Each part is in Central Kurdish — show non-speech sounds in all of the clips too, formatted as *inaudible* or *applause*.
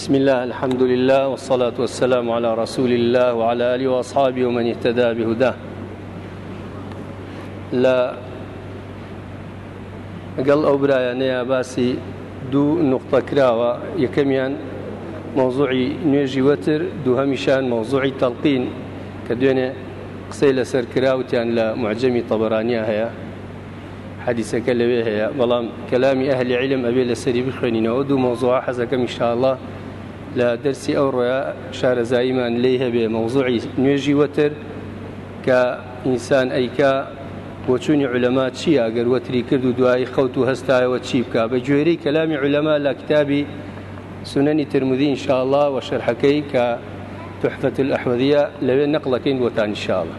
بسم الله الحمد لله والصلاة والسلام على رسول الله وعلى آله وأصحابه ومن اهتدى بهداه لا قال أو برايا باسي دوو نقطە کراوە یەکەمیان مۆزوعی نوێژی وەتر دووهەمیشان مۆزوعی تەڵقین کە دوێنێ قسەی لەسەر کراوتیان لە معجەمی تەبەرانیا هەیە حەدیسەکە لەوێ هەیە بەڵام کەلامی ئەهلی علم ئەبێ لەسەری بخوێنینەوە دوو مۆزوع حەزەکەم شاءله لە دەرسی ئەو ڕۆیا شارەزاییمان لی هەبێ مەوزوعی نوێژی وەتر کە ئینسان ئەیکا بۆچوونی علەما چییە گەر وەتری کرد و دوایی خەوت و هەستایەوە چی بکە بە گوێری کەلامی علەما لە کتابی سنەنی ترمودی ئینشاءله و شەرحەکەی کە تحفەت ئەحمەدیە لەوێ نەقلەکەین وەتان شاڵە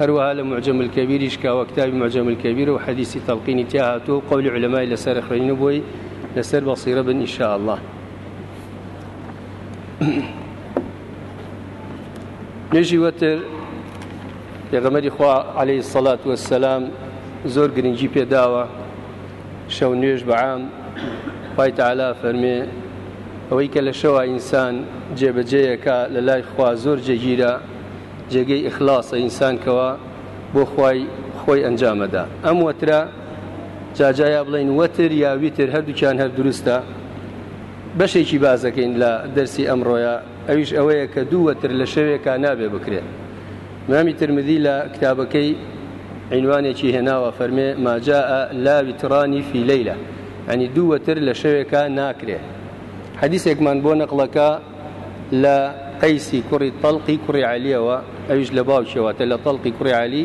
هەروەها لە معجمل کەبیریشکاوە کتابی مەجمل کەبیر و حەدیسی تەڵقینی تیاهاتوە و قولی علەمای لەسەر خوێنی بۆی لەسەر بەسیرە بن ئینشاءله *coughs* نوێژی وەتر پێغەمەری خوا عليهەی سەڵات وەسەسلام زۆر گرنگی پێداوە شەو نوێژ بەعام پایتەعالا فەرمێ ئەوەی کە لە شەوە ئینسان جێبەجێیەکە لە لای خوا زۆر جێگیرە جێگەی ئخلاسە ئینسانکەوە بۆ خی خۆی ئەنجامەدا ئەم وەترە جاجایا بڵین وەتر یا ویتر هەردووکیان هەر دروستە بەشێکی بازەکەین لە دەرسی ئەمڕۆیە ئەویش ئەوەیە کە دووەتر لە شەوێکا نابێ بکرێت مامی ترمدی لە کتابەکەی عینوانێکی هێناوە فەرمێ ماجا لا ویترانی فی لەیلە ئەنی دووەتر لە شەوێکا ناکرێت حەدیسێکمان بۆ نەقلەکە لە قەیسی کوڕی تەڵقی کوڕی عالیەوە ئەویش لە باوکیەوەتە لە تەڵقی کوڕی عالی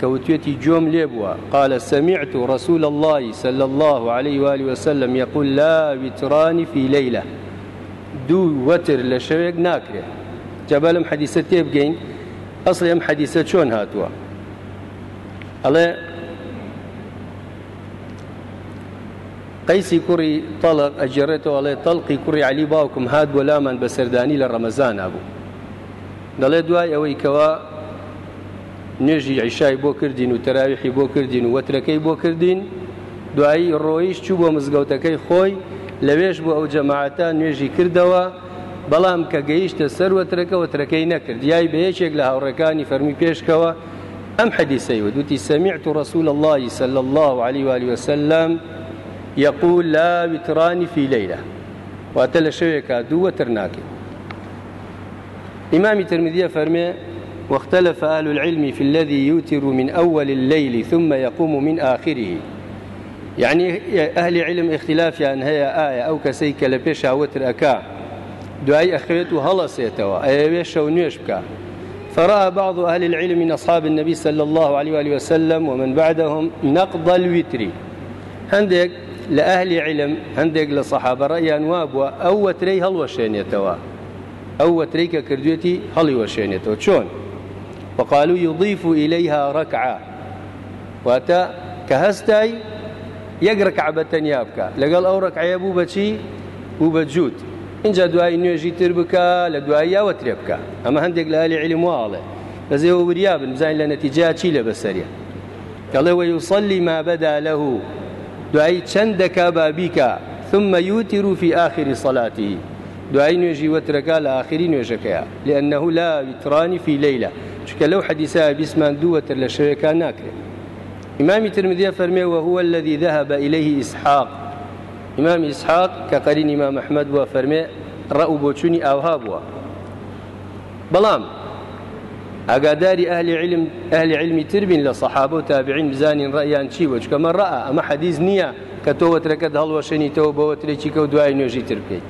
كوتيتي جوم ليبوا قال سمعت رسول الله صلى الله عليه وآله وسلم يقول لا وتران في ليلة دو وتر لشويق ناكره جبالم حديثة تيبقين أصلي أم حديثة شون هاتوا الله قيسي كري طلق أجرته عليه طلقي كري علي باوكم هاد ولا من بسرداني لرمزان أبو دەڵێ دوای ئەوەی کەوا نوێژی عیشای بۆ کردین و تەراویحی بۆ کردین و وەترەکەی بۆ کردین دوایی ڕۆیش چوو بۆ مزگەوتەکەی خۆی لەوێش بۆ ئەو جەماعەتە نوێژی کردەوە بەڵام کە گەیشتە سەر وەترەکە وەترەکەی نەکرد یای بەیەکێک لە هاوڕەکانی فەرمی پێشکەوە ئەم حەدیسەی ودوتی سەمیعت و رسول الله صلى الله عليه وآله وسلم يقول لا وتران في ليلة واتە لە شەوێکە دوو وەتر ناکەین ئیمامی ترمدیە فەرمێ واختلف أهل العلم في الذي يوتر من أول الليل ثم يقوم من آخره يعني أهل علم اختلاف يعني هي آية أو كسيك لبيش أوتر أكا دعاي أخريت هلا سيتوا أيويش ونيش بكا فرأى بعض أهل العلم من أصحاب النبي صلى الله عليه وآله وسلم ومن بعدهم نقض الوتر هندك لأهل علم هندك لصحابة رأي أنواب وأو وتري هلوشين يتوا أو وتريك كردويتي هلوشين يتوا شون؟ وقالوا يضيف إليها ركعة واتا كهستاي يقرك عبتن يابكا لقال أو ركعة بو بشي بو بجود إن دوای نوێژی تر بکە لە دوایی یاوە ترێ بکە ئەمە هەندێک لە علی علی واڵێ بەزێەوە وریا بن بزانین لە نەتیجا چی لە بەسەریە کەڵێەوە یوسەلی مابەدا لەهوو دوایی چەند دەکا بابیکە ثمە یوتی روفی آخری سەڵاتی دوایی نوێژی وەترەکە لە آخری نوێژەکەیە لێنەه لا ویترانی فی لەیلا چکە لەو حەدیسا بیسمان دووەتر لە شەوەکان ناکرێت ئیمامی ترمدیە فەرمێ وهوە الذي ذهب إليه إسحاق ئیمام ئیسحاق کە قەرین ئیمام مححمد بووە فەرمێ ڕەو بۆچوونی ئاوها بووە بەڵام ئاگاداری ئەهلی علم ئەهلی علمی تربین لە سەحاب و تابعین بزانین ڕەیان چی بۆ چکەمە ڕە ئەمە حەدیز نییە کە تۆ وەترەکەت هەڵوەشێنیتەوە بە وەترێکی کە دوای نوێژی تر بکەیت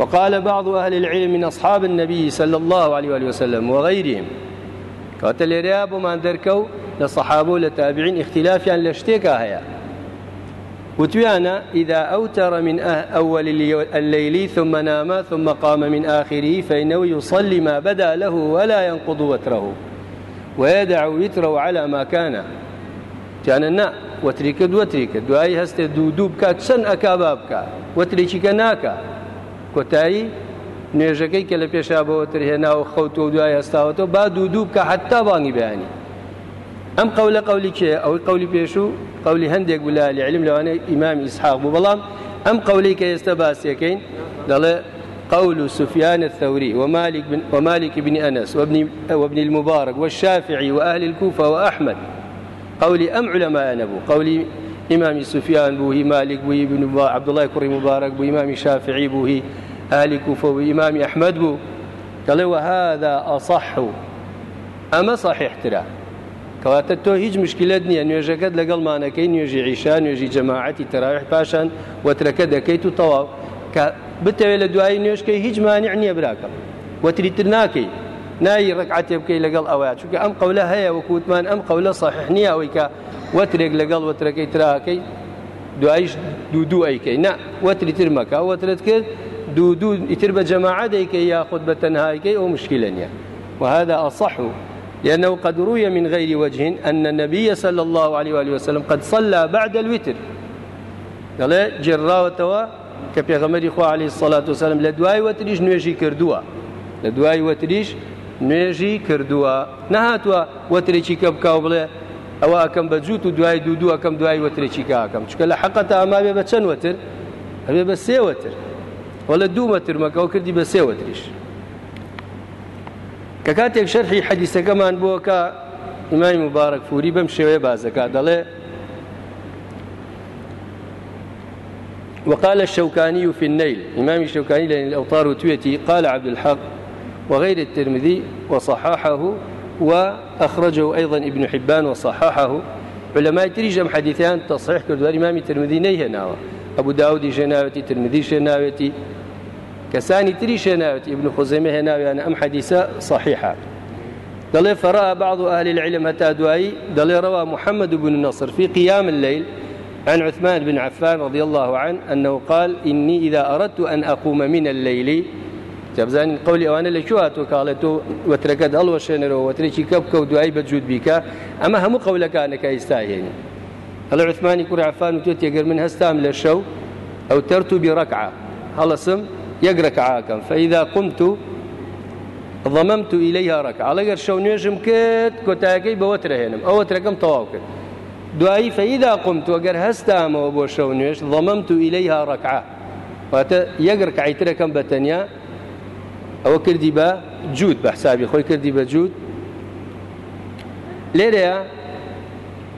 وقال بعض أهل العلم من أصحاب النبي صلى الله عليه وآله وسلم وغيرهم کاتە لێرەیە بۆمان دەرکەوت لە سەحابۆ لە تابعین اختلافیان لە شتێکا هەیە وتویانە ئیدا ئەوتەڕە من ئەول الليلی ثم نام ثم قام من آخره فإنه يصلي ما بدا له ولا ينقض وتره ويدع وتره على ما كان جانە نا وتری کرد وتری کرد دوایی هەستێ دوو دوو بکات چەند ئەکا با بکە وترێکی کە ناکە کۆتایی نوێژەکەی کە لە پێشا بەوەتر هێناوە خەوتۆ دوای هەستاوەتەوە با دوو دوو کە حتا بانگی بەیانی ئەم قەول لە قولی کێ ئەوەی قولی پێش و قولی هەندێک ولا لە علم لەوانەیە ئیمامی ئیسحاق بوو بەڵام ئەم قولی کە ئێستا باسیەکەین دەڵێ قول سفيان الثوري ومالك بن, ومالك بن أنس وابن, وابن المبارك والشافعي وأهل الكوفة وأحمد قولي أم علماء نبو قولي ئیمامی سوفیان بوو هی مالک بووی بن عبدڵای کوڕی مبارەك بوو ئیمامی شافعی بوو هی ئالی کوفەوی ئیمامی ئەحمد بوو دەڵێ وهذا ئەسەح و ئەمە صحیحترا کەواتە تۆ هیچ مشکلت نییە نوێژەکەت لەگەڵمانەکەی نوێژی عیشا نوێژی جەماعەتی تەراویح پاشان وەترەکە دەکەیت و تەواو کە بتەوێت لە دوایی نوێشکەی هیچ مانیع نییە براکەم وەتریتر ناکەی نایی ڕکعاتێ بکەی لەگەڵ ئەوە چونکە ئەم قەولە هەیە وەکووتمان ئەم قەولە صحح نییە ئەوەی کە وەترێک لەگەڵ وەترەکەی تراکەی دوایش دوو دوو ئەیکەی نە وەتری تر مەکە وەترت کرد دوو دوو ئیتر بە جەماعە دەیکەی یاخود بە تەنهایکەی ئەو مشکلە نیە وهذا أصح لأنه قد روي من غير وجه أن النبي صلى الله عليه وآله وسلم قد صلى بعد الوتر دەڵێ جێراوەتەوە کە پێغەمەری خوا علی سەلات و سەلم لە دوای وەتریش نوێژی کردووە لە دوای وەتریش نوێژی کردووە نەهاتوە وەترێکی کە بکاو بڵێ ئەوە ئەکەم بە جووت و دوای دوو دوو ئەەکەم دوای وەترێکی کاکەم چکە لە حەقەتە ئەماوێ بە چەند وەتر ئەبێ بە سێوەتر وە لە دوو مەتر مەکەەوە کردی بە سێوەتریش کە کاتێک شەرحی حەدیسەکەمان بووە کە ئیمانی مبارەک فوری بەم شێوەیە بازەکە دەڵێ وقال الشوكاني في النيل إمام الشوكاني لأن الأوطار تويتي قال عبد الحق وغير الترمذي وصححه وأخرجه أيضا ابن حبان وصححه علماء تريج أم حديثان تصحيح كردوان إمام الترمذي نيه ناوى أبو داود جناوتي ترمذي جناوتي كساني تري جناوتي ابن خزيمة هناوي أنا أم حديثة صحيحة دلي فرأى بعض أهل العلم حتى دعي دلي روى محمد بن النصر في قيام الليل عن عثمان بن عفان رضي الله عنه أنه قال إني إذا أردت أن أقوم من الليل جابزانین قولی ئەوانە لە کواتۆ کاڵێت و وەترەکەت هەڵوەشێنەرەوە وەترێکی کە بکە و دوایی بەجوود بیکە ئەمە هەموو قەولەکانەکە ئیستاهێنی هەڵە عثمانی کوعافان و تۆ تێگەر من هەستام لە شەو ئەو تەرت و بیڕقع هەڵەسم یەکرەکەعاکەم فەیدا قمت و ضممت إليها ركعة على غير شو نيجم كت كتاكي بوتر هنم أو تركم طواوك دوایی فەیدا قمت وەگەر هەستامەوە بۆ شەو نوێش ڵەمەم تو ئیلەی ها ڕکعا واتە یەگڕ کەعیترەکەم بەتەنیا ئەوە کردی بە جوود بە حسابی خۆی کردی بە جوود لێرەیە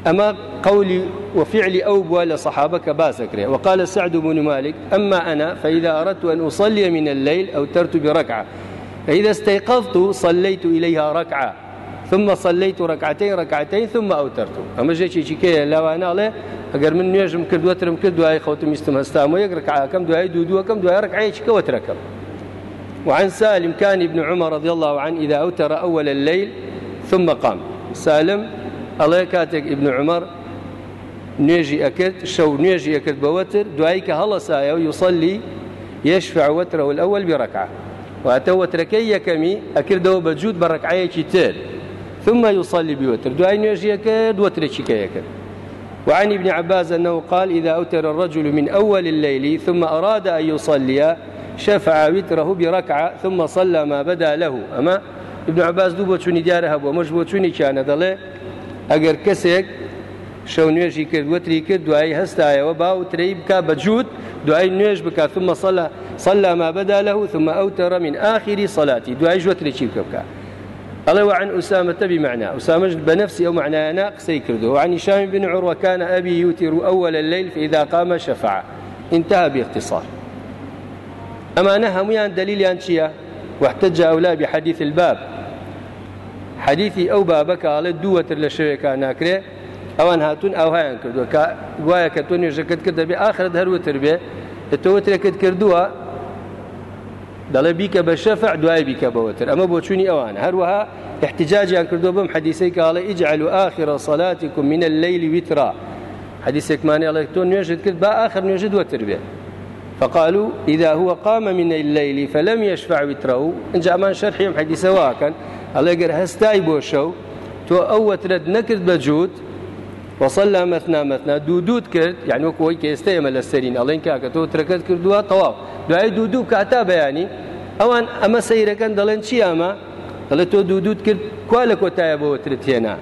ئەمە قولي وفعلي أو بوال صحابك باسكري وقال سعد بن مالك أما أنا فإذا أردت أن أصلي من الليل أوترت بركعة فإذا استيقظت صليت إليها ركعة ثم صليت ركعتين ركعتين ثم أوترت أما جيشي شكية لو أنا عليه أقر من نيجم كردوة ترم كردوة أي خوتم يستم هستام ويك ركعة كم دعاء دودوة كم دعاء ركعة شكوة ركعة وعن سالم كان ابن عمر رضي الله عنه إذا أوتر أول الليل ثم قام سالم الله كاتك ابن عمر نيجي أكد شو نيجي أكد بوتر دعيك هلا سايا ويصلي يشفع وتره الأول بركعة واتە وترەکەی یەکەمی ئەکردەوە بەجوود بە ڕکعایەکی تر ثم يصلي بوتر دوای نوێژیەکە دووەترێکی کەیەکە وعن ابن عباس أنه قال إذا أوتر الرجل من أول الليل ثم أراد أن يصلي شفع وتره بركعة ثم صلى ما بدا له أما ابن عباس دوو بۆ چوونی دیارە هەبووە مەش بۆ چوونی چیانە دەڵێ ئەگەر کەسێک شەو نوێژی کرد وەتری کرد دوایی هەستایەوە باوتری بکە بەجووت دوای نوێژ بکات ثم صلى صلى ما بدا له ثم أوتر من آخر صلاته دوای ژوەتری چی بکە بکە الله وعن أسامة بمعنى أسامة بنفسي أو معنى أنا قسي كرده وعن هشام بن عروة كان أبي يوتر أول الليل فإذا قام شفع انتهى باختصار ئەمانە هەمویان دلیلیان چییە؟ وحتە جاولا بحەدیث الباب حەدیثی ئەو بابەکە ئاڵێ دووەتر لە شوێکان ناکرێ ئەوان هاتوون ئاوهایان کردووە کە گوایە کە تۆ نێژەکەت کرد دەبێ ئاخرت هەروەتر بێ تۆوەترێکت کردووە دەڵێ بیکە بە شەفع دوای بیکە بەوەتر ئەمە بۆ چووی ئەوان هەروەها احتجاجیان کردو بم حەدیسەی کاڵێ ئیجعل و آخرە سەلاتی کومینە لەیلی ویترا حەدیسێکمانی ئەڵێک تۆ نوێژت کرد با آخر نوێژت دووەتر بێت فقالوا إذا هو قام من الليل فلم يشفع وتره إن جاء من شرحهم حديث واكن الله يقر هستاي بوشو تو أو ترد نكرد بجود وصلى مثنى مثنى دودود كرد يعني وكو هيك يستيمل السرين الله إنك أكتو تركت كردوها طواف دعاي دودوب كعتا بياني ئەوان ئەمە سەیرەکەن دەڵێن چیامە دەڵێت تۆ دوودود کرد کوا لە کۆتایە بەوە ترتێنا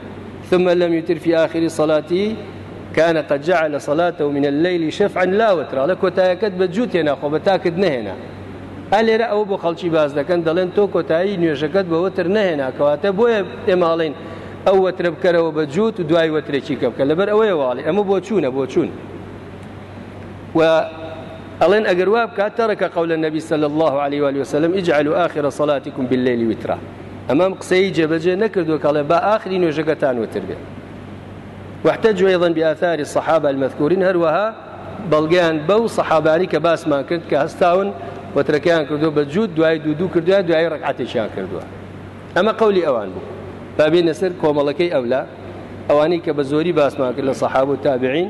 ثمە لەم یوترفی آخری سەڵاتی كان قد جعل صلاته من الليل شفعا لا وترا لە کۆتایەکەت بە جووتێنە خۆ بە تاکت نەهێنا ئەلێرە ئەو بۆ خەڵکی باز دەکەن دەڵێن تۆ کۆتایی نوێژەکەت بەوەتر نەهێنا کەواتە بۆیە ئێماڵین ئەو وەترە بکەرەوە بە جووت و دوای وەترێکی کە بکە لەبەر ئەوەیە واڵی ئەمە بۆ چوونە بۆ چوون و ئەڵێن ئەگەر وا بکات تەڕەکە قەولە نەبی صلی الله عليه وآله وسلم اجعلوا آخر صلاتكم بالليل وترا ئەمەم قسەی جێبەجێ نەکردو کەڵێ با ئاخری نوێژەکەتان وتر بێت واحتجوا أيضا بآثار الصحابة المذكورين هروها بەڵگەیان بەو سەحابانی کە باسمان کرد کە هەستاون وەترەکەیان کردو بە جوود دوای دوو دوو کردویان دوای ڕکعاتێکیان کردووە ئەمە قولی ئەوان بوو بابێنە سەر کۆمەڵەکەی ئەولا ئەوانەی کە بە زۆری باسمان کرد لە سەحاب و تابعین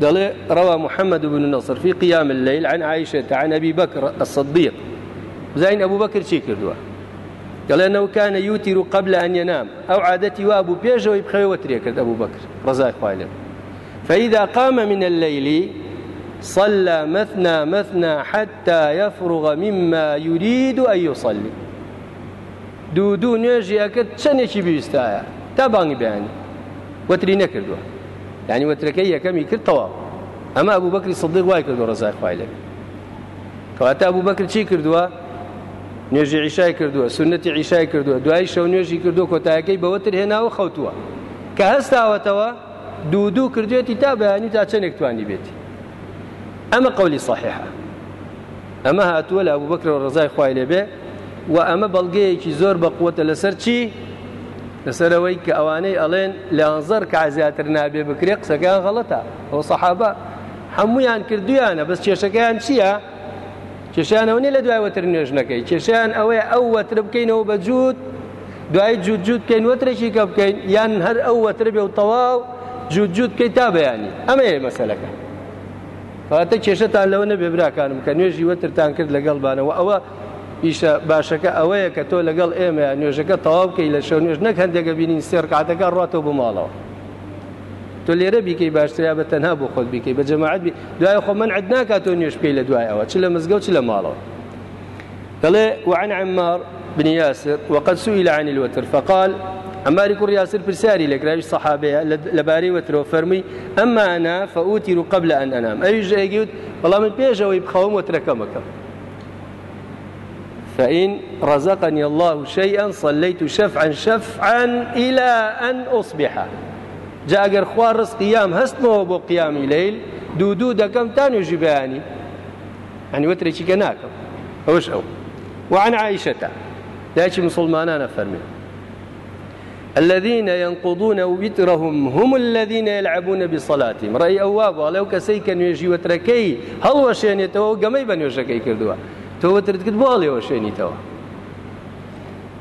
دەڵێ ڕەوا محەممەد بن نەسر في قيام الليل عن عائشة عن أبي بكر الصديق زين أبو بكر چی کردووە دەڵێ نەوکانە یوتیر و قبل ئەن نام ئەو عادەتی وابوو پێشەوەی بخەوە ترێکرد ئەبوو بکر ڕزای خوالێ فەیدا قامە منە لەیلی صلى مثنى مثنى حتى يفرغ مما يريد أن يصلي دوو دوو نوێژی ئەکرد چەندێکی بویستایە تا بانگی بەیانی وەتری نەکردووە یعنی وەترەکەی یەکەمی کردەوە ئەمە ئەبوو بەکری سەدیق وای کردو ڕزای خوای لەبێت کەواتە ئەبوو بەکر چی کردووە نوێژی عیشای کردووە سنەتی عیشای کردووە دوای شەو نوێژی کردو کۆتایەکەی بەوەتر هێناوە خەوتووە کە هەستاوەتەوە دوو دوو کردوێتی تا بەیانی تا چەندێک توانی بێتی ئەمە قولی صحیحە ئەمە هاتووە لە ئەوبوو بکرەوە ڕزای خوای لێبێ و ئەمە بەڵگەیەکی زۆر بەقوتە لەسەر چی لەسەرەوەی کە ئەوانەی ئەڵێن لەنزەر کە زیاتر نابێ بکرێ قسەکەیان غەڵەتە ئەو سەحابە هەمویان کردویانە بەس کێشەکەیان چییە؟ کێشیان ئەو نیە لە دوای وەتر نوێژ نەکەی کێشیان ئەوەیە ئەو وەتر بکەینەوە بە جووت دوای جووت جووت بکەین وەترێکی کە بکەین یان هەر ئەو وەتر بێ و تەواو جووت جووت بکەیت تا بەیانی ئەمە مەسلەکە کاتە کێشەتان لەوە نەبێ براکانم کە نوێژی وەترتان کرد لەگەڵبانەوە ئەوە ئیشە باشەکە ئەوەیە کە تۆ لەگەڵ ئێمە نوێژەکە تەواو بکەی لە شەو نوێژ نەک هەندێکە بینین سێرقاتەکە ڕاتەوە بماڵەوە تۆ لێرە بیکەی باشتریا بە تەنها بۆ خۆت بیکەی بە جەماعات بی دوای خۆ من عد ناکات تۆ نوێش پێی لە دوایەوە چ لە مزگە و چ لە ماڵەوە دەڵێ وعن عمار بن ياسر وقد سئل عن الوتر فقال عمار كر ياسر برساري لكراوي الصحابة لباري وتر فرمي أما أنا فأوتر قبل أن أنام أي جاي والله من بيجا بخوم وتركمك فإن رزقني الله شيئا صليت شفعا شفعا إلى أن أصبح جا ئەگەر خوا ڕست قیام هەستمەوە بۆ قیامی لەیل دوو دوو دەکەم تا نوێژی بەیانی ئەنی وترێکی کە ناکەم ئەوش ئەو وعن عائشة دايش مسلمان أنا فرمي الذين ينقضون وترهم هم الذين يلعبون بصلاتهم رأي أواب ولو كسيك نيجي وتركي هل وشيني تو قمي بنيوشكي كردوا تو وترت كتبوا لي وشيني توا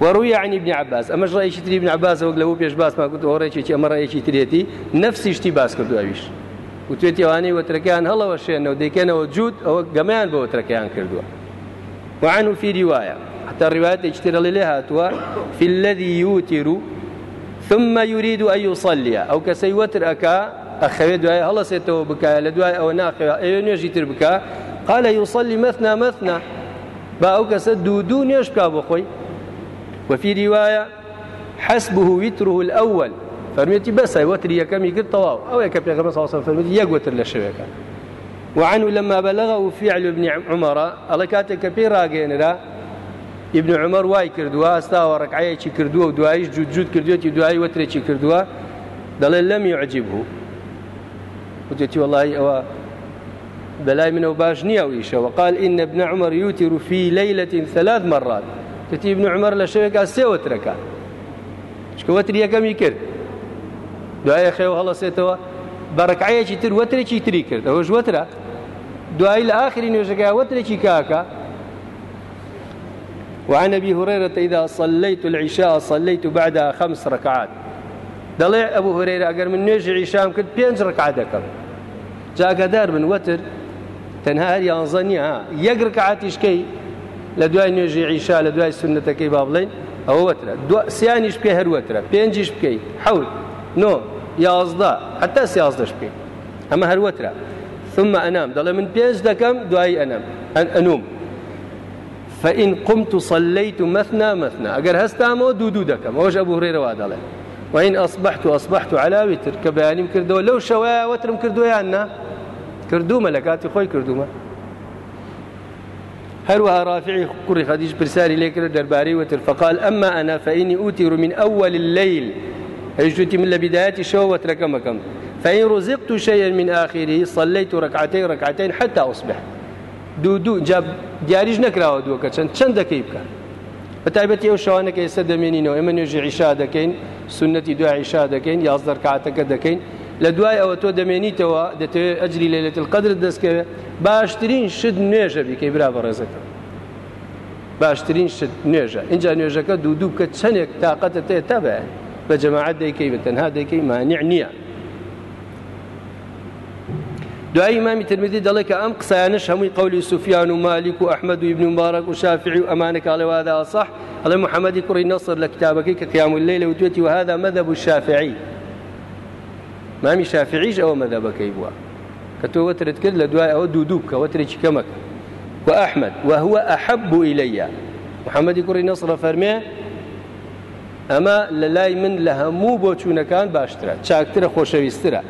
وروي عن ابن عباس ئەمەش ڕایکی تری ابن عباس وەک لەو پێش باسمان گوت هەڕێکێکی ئەمە ڕایەکی ترێتی نفسیشتی باس کردو ئەویش وتێتیوانەی وەترەکان هەڵەوە شوێنەوە دەکەنەوە جوود ئەوە گەمەیان بە وەترەکەیان کردووە وعن و فیری وایە حتا ڕیواتێکی ترەڵی لێ هاتووە في الذي يوتر ثم يريد أن يصلي أو كسي وتر أكا أخوي دعاء هلا سيتو بكا لدعاء أو ناخوة أي نيجي تر بكا قال يصلي مثنى مثنى با أو كسد دو دو نيش بكا بخوي وفي رواية حسبه وتره الأول فرميتي بس وتري يكمي قد طواو أو يكبي غمس صلى الله عليه وسلم فرميتي يقوتر للشبكة وعنه لما بلغه فعل ابن عمر الله كاتك بي راقينرا ابن عمر واي كردوا استاوى ركعيكي كردوا ودوايش جود جود كردوتي دواي وتريكي كردوا دليل لم يعجبه وتتي والله أو بلاي منه باش نيا وإيشا وقال إن ابن عمر يوتر في ليلة ثلاث مرات کەتی بن عمەر لە شەوێکا سێوەترەکە چکەوەتر یەکەمی کرد دوایە خێو هەڵەسێتەوە بەڕکایەکی تر وەترێکی تری کرد ئەوەش وەترە دوایی لە آخری نوێژەکە وەترێکی کاکە وعن أبي هريرة إذا صليت العشاء صليت بعدها خمس ركعات دەڵێ ئەبوو هورێرە ئەگەر من نوێژی ئیشام کرد پێنج ڕقع دەکەم جاگەدار من وەتر تەنها یانزە نیە یەک ڕکعاتیشکەی لە دوای نوێژی عیشا لە دوای سنتەکەی با بڵین ئەوە وترە سیانیش پێ هەروەترە پێنجیش بکەیت حەوت نۆ یازدا حتا سیازدەش بکەیت ئەمە هەروەترە ثم ئەنام دەڵێ من پێنج دەکەم دوایی ئەنەم ئەن ئەنوم فإن قمت صليت مثنى مثنى ئەگەر هەستامەوە دوو دوو دەکەم ئەوش ئەبوو ڕێرەوا دەڵێ وین ئەسبحت و ئەسبحت و علاوی تر کە بەیانیم کردەوە لەو شەوەیە وترم کردویاننا کردوومە لە کاتی خۆی کردومە هەروەها ڕافعی کوڕی خەدیش پرسیاری لێکرد دەربارەی وتر فقال ئەمما ئەنا فەئینی ئوتیڕ من ئەول لەیل هەیشتی من لە بدایەتی شەوە وەترەکەمەکەم فەین ڕزیقت و شەیە من ئاخری سەلەیت و ڕکعاتەی ڕکعاتین حتا ئوسبح دوو دوو جا دیاریش نەکراوە دووەکە چەند چەند دەکەی بکە بەتایبەتی ئەو شەوانەکە ئێستا دەمێنینەوە ئێمە نوێژی عیشا دەکەین سنەتی دوای عیشا دەکەین یاز دەرکاتەکە دەکەین لە دوای ئەوە تۆ دەمێنیتەوە دەتەوێت ئەجلی لەلێت قدرت دەستکەوێت باشترین شت نوێژە بیکەی برا بە ڕێزەکە باشترین شت نوێژە اینجا نوێژەکە دوو دوو کە چەندێک تااقەتە تێ تەبێ بە جەماعات دەیکەی بە تەنها دەیکەی مانیع نییە دوای ئمامی ترمدی دەڵێ کە ئەم قسانش هەمووی قولی سوفیان و مالیک و ئەحمد و ابن مبارك و شافعی و ئەمانە کاڵێوادا صح ئەڵێ محەممەدی کوڕی نەسر لە کتابەکەی کە قیام لەی لە وتێتی وهذا مەدەب الشافعی مامی شافعیش ئەوە مەدەبەکەی بووە کە تۆ وەترت کرد لە دوای ئەوە دوودوو بکە وەترێکی کەمەکە و ئەحمد وهوە ئەحب بوو ئیلەیە محەممەدی کوڕی نەسرە فەرمێ ئەمە لە لای من لە هەموو بۆ چوونەکان باشترە چاکترە خۆشەویسترە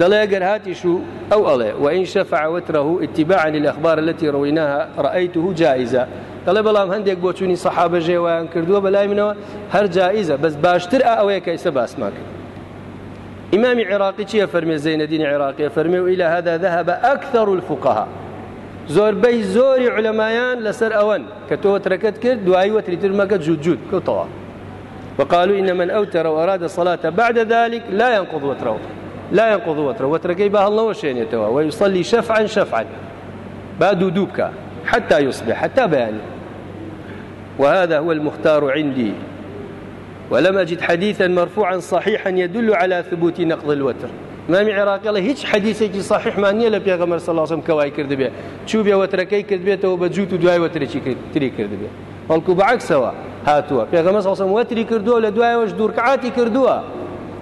دەڵێ ئەگەر هاتیش و ئەو ئەڵێ وئین شەفعوترەه ئتیباعن لەخبار لەتی ڕویناها ڕأیته جائزە دەڵێ بەڵام هەندێک بۆ چوونی سەحابە ژێوایان کردووە بەلای منەوە هەر جائزە بەس باشتر ئەوەیە کەیسە باسما کرد إمام عراقي چیە فەرمێ زەینەدین عێراقیە فەرمێ و إلى هذا ذهب أكثر الفقهاء زۆربەی زۆری علەمایان لەسەر ئەوەن کە تۆ وترەکەت کرد دوایی وەتریتر مەکە جوود جوود کەوتەوە وقالوا إن من أوتر وأراد الصلاة بعد ذلك لا ينقض وتره لا ينقض وتره وتركي بها الله وشينيتها ويصلي شفعا شفعا بادو دوبك حتى يصبح حتى بيان وهذا هو المختار عندي ولم أجد حديثا مرفوعا صحيحا يدل على ثبوت نقض الوتر مامی عێراقەڵە هیچ حەدیسێکی صحیحمان نییە لە پێغەمەر سەلاسم کەوای کردبێ چوو بێ وەترەکەی کردبێتەوە بە جووت و دوای وەترێکی تری کردبێ بەڵکو بەعکسەوە هاتووە پێغەمە سەڵسم وەتری کردووە لە دوایەوەش دوورکعاتی کردووە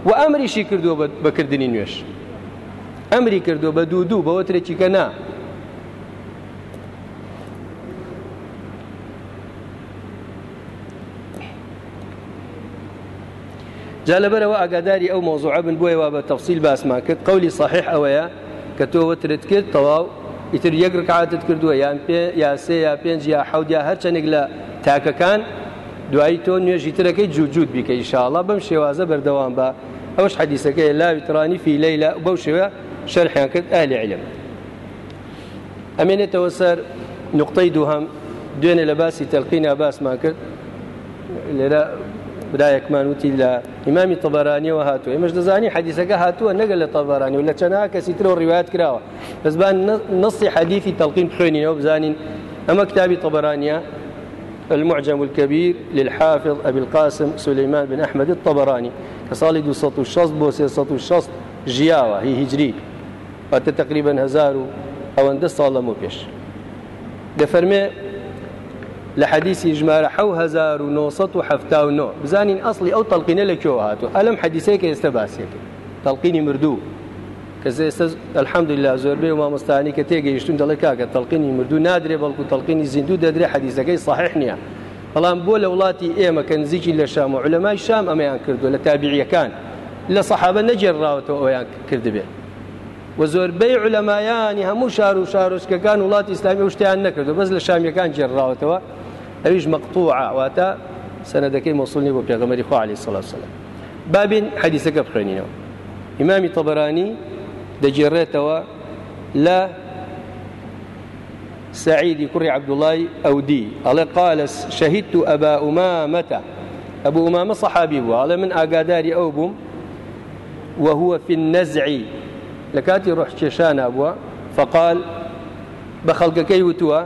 و ئەمریشی کردووە بەکردنی نوێش ئەمری کردووە بە دوو دوو بە وەترێکی کە نا جا لەبەرەوە ئاگاداری ئەو مۆزوع بن بۆیەوە بە تەفسیل باسمان کرد قولی صحیح ئەوەیە کە تۆ وترت کرد تەواو ئیتر یەک ڕکعاتت کردووە یان پێ یا سێ یا پێنج یا حەود یا هەرچەندێک لە تاکەکان دوایی تۆ نوێژی ترەکەی جوجود بیکە ئیشاءڵە بەم شێوازە بەردەوام بە ئەوش حەدیسەکەی لاویترانی فی لەیلا بەو شێوە شەرحیان کرد ئالی علم ئەمێنێتەوە سەر نقطەی دووهم دوێنێ لە باسی تەلقینە باسمان کرد لێرە خدایەکمان وتی لە ئیمامی تەبارانیەوە هاتووە ئێمەش دەزانی حەدیسەکە هاتووە نەگە لە تەبارانی و لە چەنها کەسی ترەوە ڕیوات کراوە بەزبان نسی حەدیفی تەڵقین بخوێنینەوە بزانین ئەمە کتابی تەبارانیە المعجم الكبير للحافظ أبي القاسم سليمان بن أحمد الطبراني كصالي 260 بو 360 جياوة هي هجري وتقريبا هزار أو أندس صالة مو بيش دفرمي لە حەدیسی ژمارە 1970 بزانین ئەاصلی ئەو تەلقینە لە کێوە هاتوو ئەلم حەدیسەیەکە ئێستا باسیێت تەلقینی مردوو کە ئێستا ئەلحەمدللا زۆربێ و مامۆستانی کە تێگەیشتون دەڵی کاکە تەلقینی مردوو نادرێ بەڵکو تەلقینی زیندوو دەدرێ حەدیسەکەی صحح نییە بەڵام بۆ لە وڵاتی ئێمە کە نزیکی لە شام و علەمای شام ئەمەیان کردو لە تابیعیەکان لە سەحابە نەجێڕاوەتەوە ئەویان کردبێت و زۆربەی علەمایانی هەموو شار و شارۆچکەکان وڵاتی ئسلامی شتیان نەکردو بەس لە شامیەکان جێڕاوەتەوە ئەویش مەقطوعواتە سەنەدەکەی مەوسڵنی بۆ پێغەمەری خوالی سەلاسەلە بابین حەدیسەکە بخێنینەوە ئیمامی تەبەرانی دەگێڕێتەوە لە سعيد كري عبد الله أودي قال قال شهدت أبا أمامة أبو أمامة صحابي قال من أقاداري أوبم وهو في النزع لكاتي روح شيشان أبوا فقال بخلقك يوتوا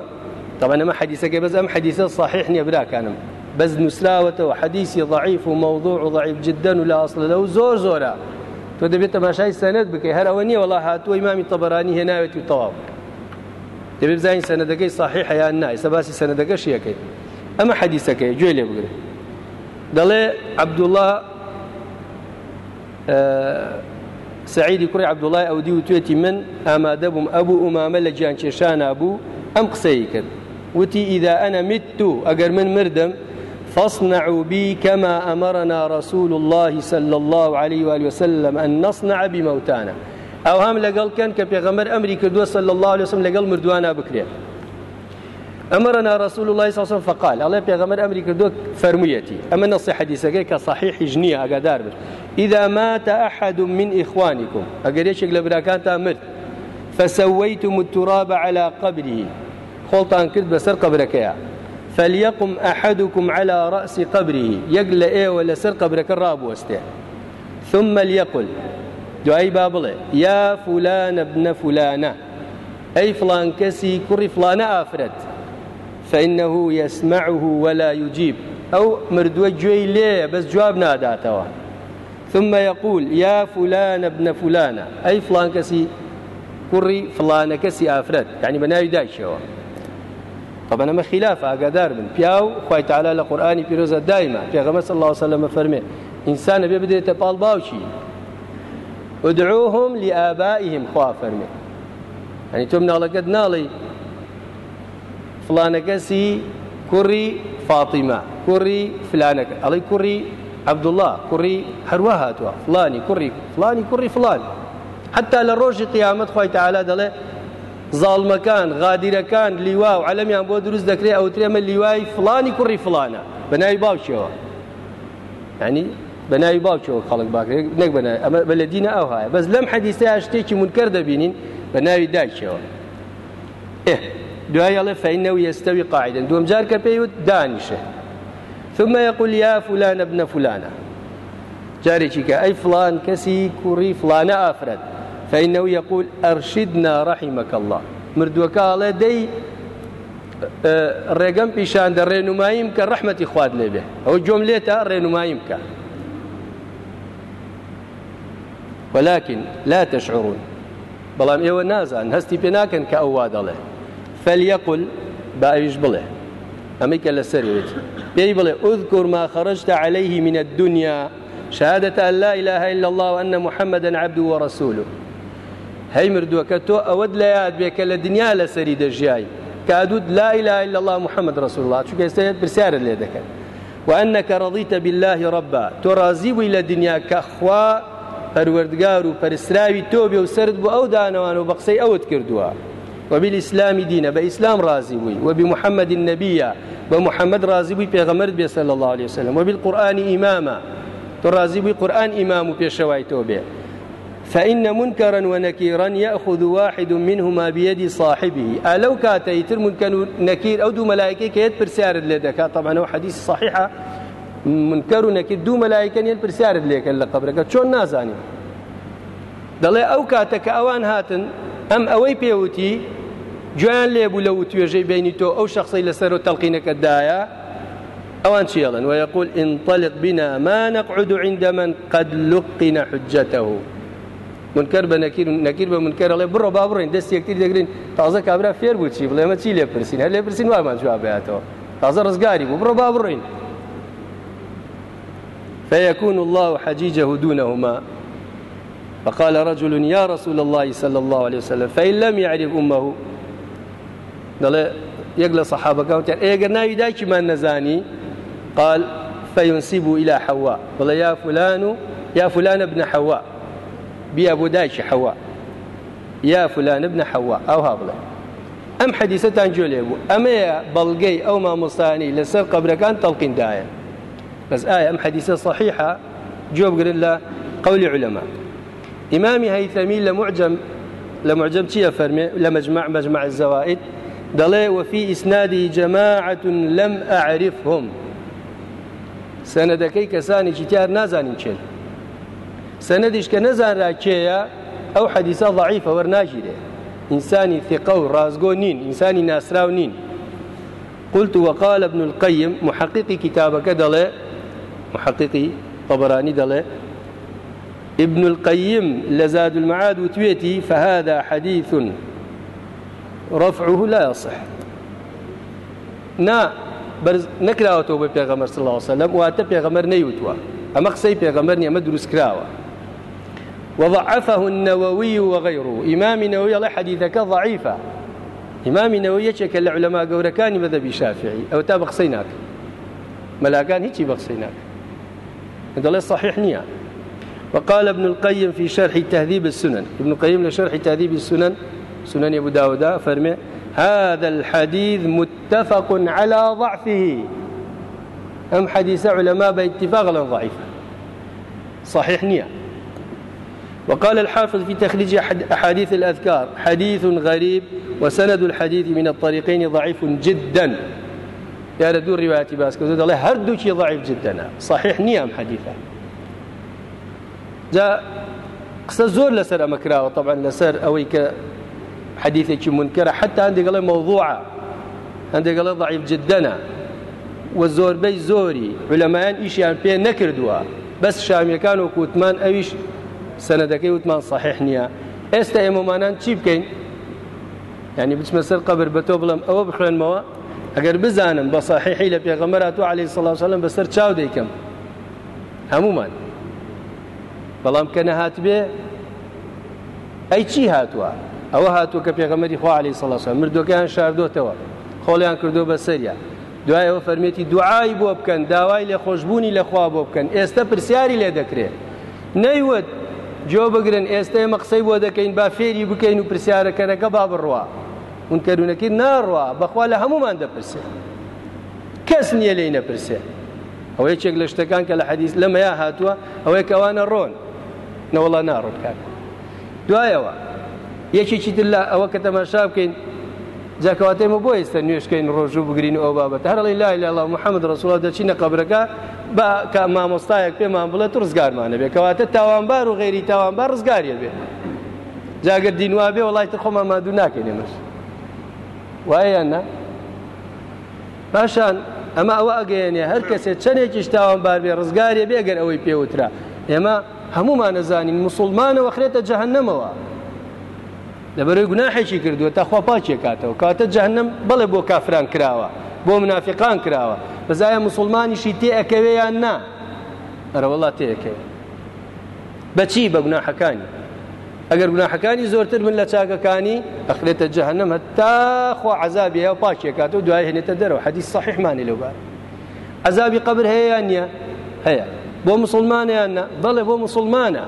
طبعا ئەمە حەدیسەکە بەس ئەم حەدیسە صحیح نییە براکانم بەس نووسراوەتەوە حەدیسی ضعیف و مەوضوع و ضعیف جدەن و لە ئاصل لەو زۆر زۆرە تۆ دەبێت تەماشای سەنەت بکەی هەر ئەوە نییە وڵا هاتووە ئیمامی تەبەرانی هێناوێت و تەواو دەبێت بزانین سەنەدەکەی صحیح هەیان نای سەباسی سەنەدەکەش یەکەی ئەمە حەدیسەکەی گوێ لێ بگرێت دەڵێ عەبدوڵڵا سعیدی کوڕی عەبدوڵای ئەودی و توێتی من ئامادە بووم ئەبوو ئومامە لە گیان کێشانە بوو ئەم قسەی کرد وتي إذا أنا مت أجر من مردم فاصنعوا بي كما أمرنا رسول الله صلى الله عليه وآله وسلم أن نصنع بموتانا أو هم لقل كان كبيغمر أمري كدوة صلى الله عليه وسلم لقل مردوانا بكري أمرنا رسول الله صلى الله عليه وسلم فقال الله بيغمر أمري كدوة فرميتي أما نصي حديثك كصحيح جنية أقدار إذا مات أحد من إخوانكم أقريشك لبراكان تامرت فسويتم التراب على قبره خۆڵتان کرد بەسەر قبرەکەیە فەلیەقم ئەحدکم على ڕأسی قبری یەک لە ئێوە لەسەر قبرەکە ڕابوەستێ ثم ليقل دوایی با بڵێ یا فولانە بنە فولانە ئەی فلان کەسی کوڕی فلانە ئافرەت فإنه يسمعه ولا يجيب أو مردوة جوي ليه بس جواب ناداتوا ثم يقول يا فلان ابن فلانة أي فلان كسي كري فلان كسي آفرت يعني بناوي دايشوا طبعا ئەمە خلاف ئاگادار بن پیا و خی تعالا لە قورآانی پیرۆزە دایمە پێغەمە سە الله سەلمە فەرمێ ئینسانە بێ بدرێتە پاڵ باوکی ودعوهم لآبائهم خوا فەرمێ ئەنی تۆ مناڵەکەت ناڵی فلانەکەسی کوڕی فاتیمە کوڕی فلانەکە ئەڵی کوڕی عەبدوڵڵا کوڕی هەروە هاتووە فلانی کوڕی فلانی کوڕی فلان حتا لە ڕۆژی قیامەت خی تعالا دەڵێ زاڵمەکان غادیرەکان لیوا و علەمیان بۆ دروست دەکرێت ئەوترێمە لیوای فلانی کوڕی فلانە بەناوی باوچەوە ینی بەناوی باوچەوە خەڵک باکرێت نەک ئەمە بە لە دینە ئەو هاە بەس لەم حەدیسەیە شتێکی منکەر دەبینین بە ناوی دایکەوە ئێ دوای ئەڵێ فەینەوە ئێستەوی قاعدن دوم جار کە پێیوت دانیشە ثم يقول يا فلان ابن فلانة جارێکی کە ئەی فلان کەسی کوڕی فلانە ئافرەت فإنه يقول أرشدنا رحمك الله مردوەکە ئاڵێ دەی ڕێگەم پیشان دە ڕێنماییم کە ڕەحمەتی خوارد لێ بێ ئەوە جۆم لێتە ڕێنماییم بکە ولكن لا تشعرون بەڵام ئێوە نازان هەستی پێ ناکەن کە ئەو وا دەڵێ فەلیەقل با ئەویش بڵێ ئەمەی کە لەسەروێت پێی بڵێ ئوذکر ما خرجت عليه من الدنيا شهادة أن لا إله إلا الله وأن محمدا عبده ورسوله هەی مردووەکە تۆ ئەوەت لە یاد بێ کە لە دنیا لەسەری دەژیایی کادود لا إله إلا الله محمد رسول الله چونکە ئێستا پرسیارت لێ دەکەن وأنك رضيت بالله ربا تو راضي ويل دنيا كخوا پروردگار و پرسراوی تو بێ و سرد بۆ ئەو دانەوان و بە قسەی ئەوت کردووە وبالإسلام دينا بإسلام راضي بوي وبمحمد النبي بمحمد راضي بوي پیغمبر بي صلى الله عليه وسلم وبالقرآن إماما تو راضي بوي قرآن إمام و پێشەوای تۆ بێ فإن منكرا ونكيرا يأخذ واحد منهما بيد صاحبه ألو كات يتر منكر نكير أو دو ملائكة كيت برسيار لدك طبعا هو حديث صحيحة منكر نكير دو ملائكة يت برسيار لك لقبرك شون نازاني دڵێ ئەو کاتەکە ئەوان هاتن ئەم ئەوەی پێوتی جویان لێبوو لەو توێژەی بینی تۆ ئەو شخصی لەسەر و تەلقینەکەدایە ئەوان چیڵن وەیەقول انطلق بنا ما نقعد عند من قد لقنا حجته منکەر بە نەکیر نەکیر بە منکەر ئەڵێ بڕۆ با بڕین دەست یەکتر دەگرین تازە کابرا فێر بوو چی بڵێمە چی لێ پرسین هە لێ پرسین وامان جواب بێتەوە تازە ڕزگاری بوو بڕۆ با بڕین فيكون الله حجيجه دونهما فقال رجل يا رسول الله صلى الله عليه وسلم فإن لم يعرف أمه دڵێ یەک لە سەحابەکەوتیان ئێگە ناوی دایکیمان نەزانی قال فينسب إلى حواء بڵێ يا فلان و یا فلانە بنە حەوا بیا بۆ دایکی حەوا یا فلان ابن حەوا ئەو ها بڵێ ئەم حەدیسەتان جۆ لێ بوو ئەمەیە بەڵگەی ئەو مامۆستانی لەسەر قبرەکان تەڵقیندایە بەس ئایا ئەم حەدیسە صحیحە جۆ بگرن لە قولی علەما ئیمامی هەیتەمی لە معجم لە معجم چییە فەرمێ لە مجمع مجمع الزوائد دەڵێ وفي إسنادي جماعة لم أعرفهم سەنەدەکەی کەسانی چیتیار نازانین چێن سەنەدیش کە نەزانرا کێیە ئەو حەدیسە ضعیفە وەرناژیرێ ئینسانی ثقە و ڕازگۆ نین ئینسانی ناسراو نین قلت وقال ابن القيم محققي كتابك دله محققي طبراني دله ابن القيم لزاد المعاد وتويتي فهذا حديث رفعه لا يصح نا برز نكراوته بيغمر صلى الله عليه وسلم واتى بيغمر نيوتوا اما قسي بيغمر ني مدرس كراوه وضعفه النووي وغيره إمام نووي الله حديثك ضعيفة إمام نووي يشك العلماء قوركان مذهبي شافعي أو تا بقصيناك ملاكان هيك بقصيناك هذا الله صحيح نية وقال ابن القيم في شرح تهذيب السنن ابن القيم لشرح تهذيب السنن سنن أبو داود فرمي هذا الحديث متفق على ضعفه أم حديث علماء باتفاق ضعيفة صحيح نية وقال الحافظ في تخريج أحاديث الأذكار حديث غريب وسند الحديث من الطريقين ضعيف جدا يا ردو رواية باسك زود الله هردو شي ضعيف جدا صحيح نيام حديثه جاء قصة زور لسر أمكراوة طبعا لسر أويك حديثك منكرة حتى عندي قال موضوعة عندي قال ضعيف جدا والزور بي زوري علماء إيش يعني بيه نكردوا بس شامي كانوا كوتمان أويش سەنەدەکەی وتمان سەحح نییە ئێستا ئێمەمانان چی بکەین ینی بچمە سەر قبر بە تۆ بڵم ئەوە بخوێنمەوە ئەگەر بزانم بە ساحیحی لە پێغەمەرا تو علی سەڵاشەلم بەسەر چاو دەیکەم هەمومان بەڵام کە نەهات بێ ئەی چی هاتووە ئەوە هاتووە کە پێغەمەری خوا علی سەڵاشە مردوەکەیان شاردۆتەوە خۆڵیان کردو بە سەریا دوای ئەوە فەرمێتی دوعای بۆ بکەن داوای لە خۆشببوونی لەخوا بۆ بکەن ئێستا پرسیاری لێ دەکرێت نەیوت جۆ بگرن ئێستا ئێمە قسەی بۆ دەکەین با فێری بکەین و پرسیارەکەنەکە با بڕوە ونکەرونەکەی ناڕوە بەخوا لە هەمومان دەپرسێ کەس نییە لی نەپرسێ ئەو یەکێک لە شتەکان کە لە حەدیث لەمەیا هاتووە ئەوەی کەوانە ڕۆن نەوەڵە ناڕۆ بکات دوایەوە یەکێکی تر لە ئەوە کە تەماشا بکەین جاکەواتێمە بۆ ئێستا نوێشکەین ڕۆژوو بگرین ئەو بابەت هەرڵی لای لەڵ محەممەد ڕسوڵات دەچینە قبرەکە بە کە مامۆستایەک پێمان بڵێت ڕزگارمانە بێ کەواتە تاوانبار و غێری تاوانبار ڕزگاریە بێ جاگەر دینوا بێ وڵایتە خۆمان مادوو ناکەین ئێمەش وایەیان نا پاشان ئەمە ئەوە ئەگەیەنێ هەر کەسێک چەندێکیش تاوانبار بێ ڕزگاریە بێگەر ئەوەی پێوترا ئێمە هەمومان نەزانین مسلمانەوە خرێتە جەهنەمەوە لەبەرەوەی گوناحێکی کردووە تاخوا پاچێکاتەوە کاتە جەهنم بڵێ بۆ کافران کراوە بۆ منافقان کراوە بەزایە مسلمانیشی تێئەکەوێ یان نا ئەرەوەڵا تێەکەوێ بەچی بە گوناحەکانی ئەگەر گوناحەکانی زۆرتر من لە چاکەکانی ئەخرێتە جەهنم هەتاخوا عذابی هەیە و پاچێکاتەوە دوای هێنێتە دەرەوە حەدیث صحیحمانی لەوبار عذابی قبر هەیە یان نییە هەیە بۆ مسلمانیان بەڵێ بۆ مسلمانە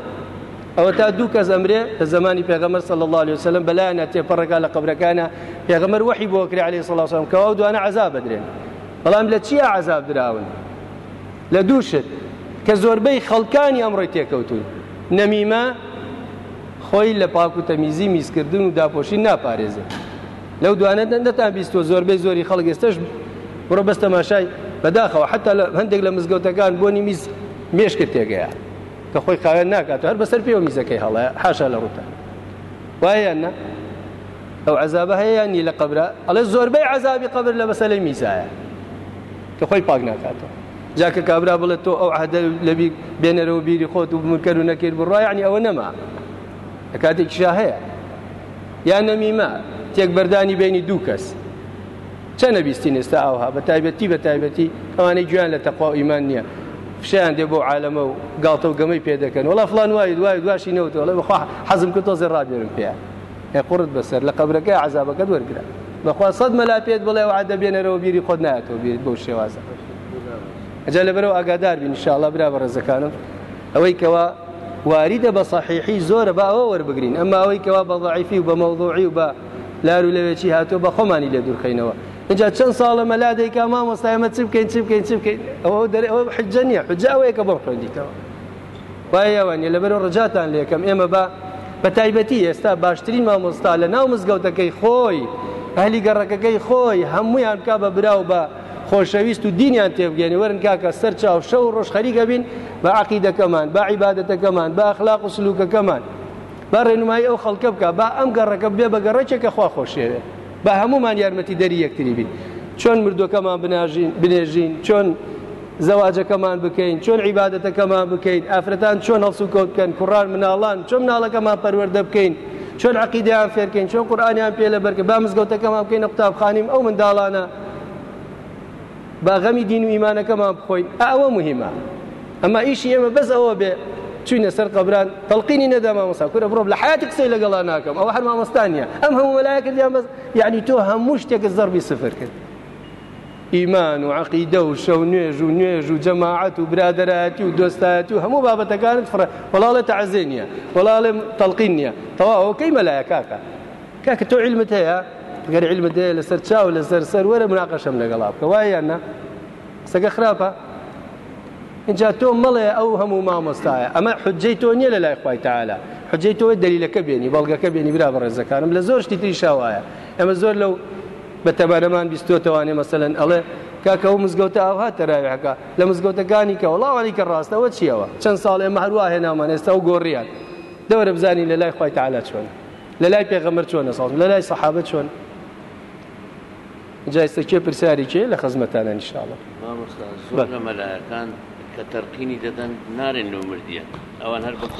ئەوە تا دوو کەس ئەمرێ لە زمانی پێغەمەر سەڵ الله عليه وسلم بەلایەنە تێپەڕێکا لە قبرەکانە پێغەمەر وحی بۆ کرێ عليه سلاسم کەوا دوانە عذاب بدرێن بەڵام لە چیە عذاب دراون لە دووشت کە زۆربەی خەڵکانی ئەمڕۆی تێکەوتون نەمیمە خۆی لە پاک و تەمیزی میزکردن و داپۆشی ناپارێزە لەو دوانە دەندەتان بیستۆ زۆربەی زۆری خەڵک ئێستش بڕۆ بەستەماشای بەداخەوە حتا هەندێک لە مزگەوتەکان بۆنی میز مێشکرد تێگەیە کە خۆی خاوێن ناکات هەر بەسەر پێوە میزەکەی هەڵێ حاشا لە ڕوتە وایەنە ئەو عذابە هەیەیانی لە قبرە ئەڵێ زۆربەی عذابی قبر لە بەسەر لەی میزایە کە خۆی پاک ناکاتەوە جاکە کابرا بڵێت تۆ ئەو عهدە لەبی بێنەرەوە بیری خۆت و بمکەر و نەکرد بڕایانی ئەوە نەما کاتێکشا هەیە یا نەمیمە تێک بەردانی بینی دوو کەس چەندە بیستین ئێستا ئاوها بە تایبەتی بە تایبەتی ئەوانەی گویان لە تەقوا ئیمان نییە فشیان دێ بۆ عالەمە و گاڵتە و گەمەی پێ دەکەن وڵا فلان وای دوای دواشی نەوتەوە لە بخوا حەزم کرد تۆزی ڕابێرم پێ هێ قڕت بەسەر لە قبرەکەی عذابەکەت وەرگرا بەخوا سەد مەلا پێت بڵێ و عادە بێنەرەوە بیری خۆت نایەتەوە بێت بەو شێوازە ئەجا لە بەرەوە ئاگادار بین شاءڵە برا بە ڕێزەکانم ئەوەی کەوا واریدە بە صحیحی زۆرە بە ئەوە وەربگرین ئەمما ئەوەی کەوا بە ضعیفی و بە مەوضوعی و بە لارو لەوێکی هاتۆ بە خۆمانی لێ دوورخینەوە اینجا چەند ساڵە مەلا دەیکا مامۆستایمە چی بکەین چی بکەین چی بکەین ئەوە دەرێ ئەوە حجە نیە حجە ئەوەیەکە بۆ خوێندیتەوە وایەوانە لەبەر ڕجاتان لێکەم ئێمە بە بە تایبەتی ئێستا باشترین مامۆستا لە ناو مزگەوتەکەی خۆی هەلی گەڕەکەەکەی خۆی هەمویان کا بە براو بە خۆشەویست و دینیان تێبگەێنی وەرن کاکە سەر چاو شەو ڕۆژ خەریکە بین بە عقیدەکەمان بە عیباەتەکەمان بە ئەخلاق و سلوکەکەمان بە ڕێنمایی ئەو خەڵکە بکە با ئەم گەڕەکە بێ بە گەڕەکێکە خوا خۆشێوێت بە هەمومان یارمەتی دەری یەکتری بین چۆن مردوەکەمان بناژین بنێژین چۆن زەواجەکەمان بکەین چۆن عیباەتەکەمان بکەین ئافرەتان چۆن هەڵسو کەوتکەن کوڕان مناڵان چۆن ناڵەکەمان پەروەەردە بکەین چۆن عقیدیان فێرکەین چۆن قورآانیان پێ لە بەرکە با مزگەوتەکەمان بکەینە قوتابخانیم ئەو منداڵانە باغەمی دین و ئیمانەکەمان بخۆین ئەوە مهمە ئەمە ئیشی ئێمە بەس ئەوە بێ چوینە سەر قبران تەلقینی نەدا مامۆسا کورە بڕۆ لە حياتی قسەی لەگەڵا ناکەم ئەوە هەر مامۆستانە ئەم هەموو وەلایە کردیان بەس یعنی تۆ هەموو شتێکت زەربی سفر کرد ئیمان و عقیدە و شەو نوێژ و نوێژ و جەماعەت و برادەتی و دۆستایەتی و هەموو بابەتەکانت فڕ وەڵاڵە تەعزێ نیە وەڵاڵێ تەلقین نییە تەواوەکەی مەلایە کاکە کاکە تۆ علمت هەیە گەر علمت هەیە لەسەر چاو لەسەر سەر وەرە مناقەشەم لەگەڵا بکە وایە نە سەگە خراپە اینجا تۆ مەڵێ ئەو هەموو مامۆستایە ئەمە حجەی تۆ نییە لە لای خخوای تاالە حجەی تۆ دەلیلەکە بێنی بەڵگەکە بێنی برا بە ڕێزەکانم لە زۆر شتی تری شاوایە ئەمە زۆر لەو بە تەبارەمان بیستۆتەوانێ مەسەلەن ئەڵێ کاکە و مزگەوتە ئەو هاتەراویەکە لە مزگەوتەکانی کە وڵاوانی کە ڕاستەوە چیەوە چەند ساڵ ئێمە هەروە هێنامان ئێستا و گۆڕیان دەوەرە بزانین لە لای خخوای تاالە چۆن لە لای پێغەمەر چۆنە ساڵ لە لای سەحابە چۆن جایستە کێ پرسیاری کێ لە خزمەتانە نیشاڵە مامۆستا زۆر لە مەلایەکان کە تەرقینی دەدەن نارێن نومردیە ئەوان هەر بە